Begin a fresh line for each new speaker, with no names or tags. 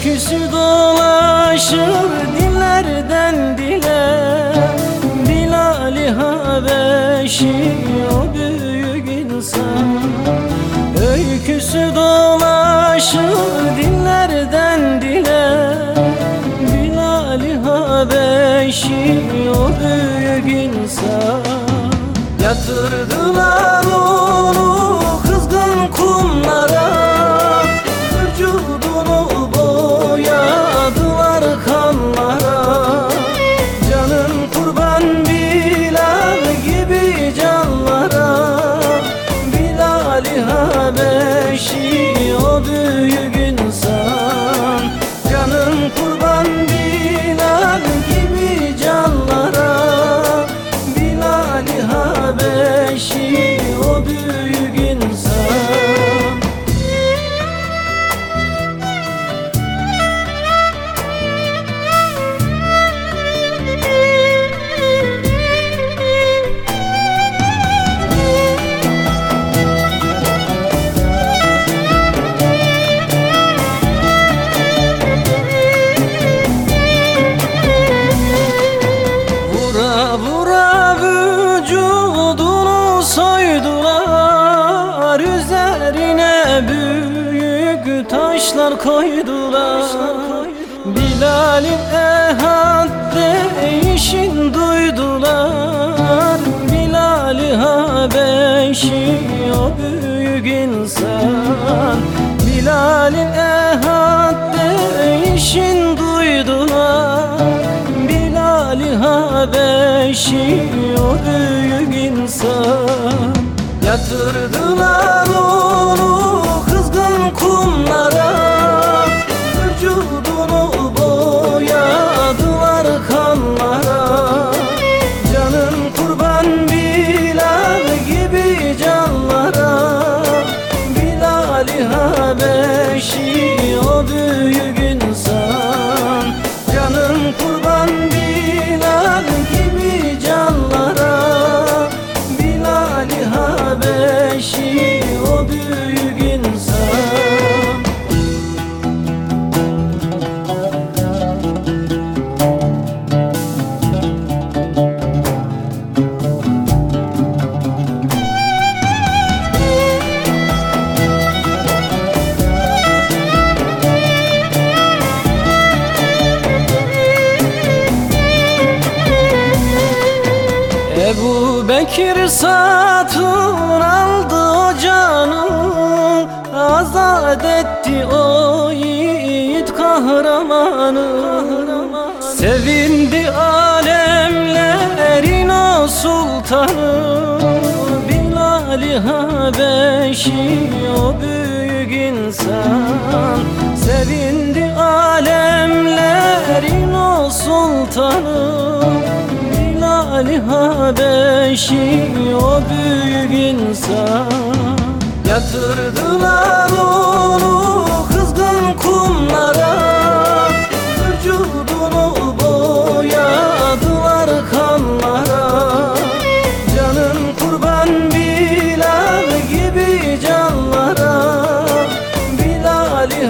Öyküsü dolaşır dillerden dile. Bilal-i Habeşi o büyük insan. Öyküsü dolaşır dillerden dile. Bilal-i Habeşi o büyük insan. Yatırdılar onu Üzerine büyük taşlar koydular. Bilal'in ehad değişin duydular. Bilal-i Habeşi o büyük insan. Bilal'in ehad değişin duydular. Bilal-i Habeşi o büyük insan. Yatırdılar satın aldı o canı Azat etti o yiğit kahramanı. Sevindi alemlerin o sultanı Bilal-i Habeşi o büyük insan. Sevindi alemlerin o sultanı Bilal-i Habeşi o büyük insan. Yatırdılar onu kızgın kumlara. Vücudunu boyadılar kanlara. Canın kurban Bilal gibi canlara. Bilal-i